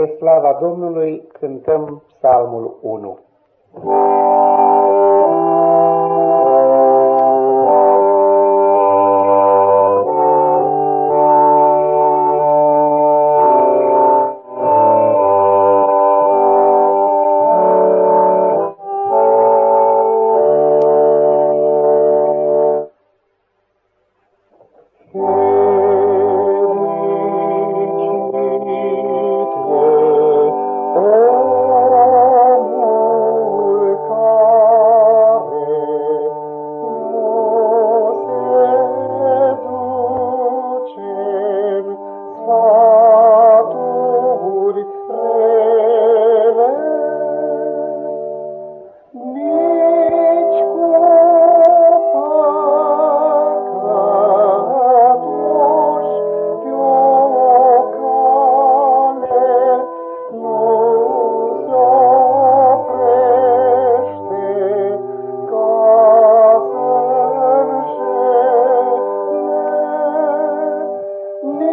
Spre slava Domnului cântăm psalmul 1.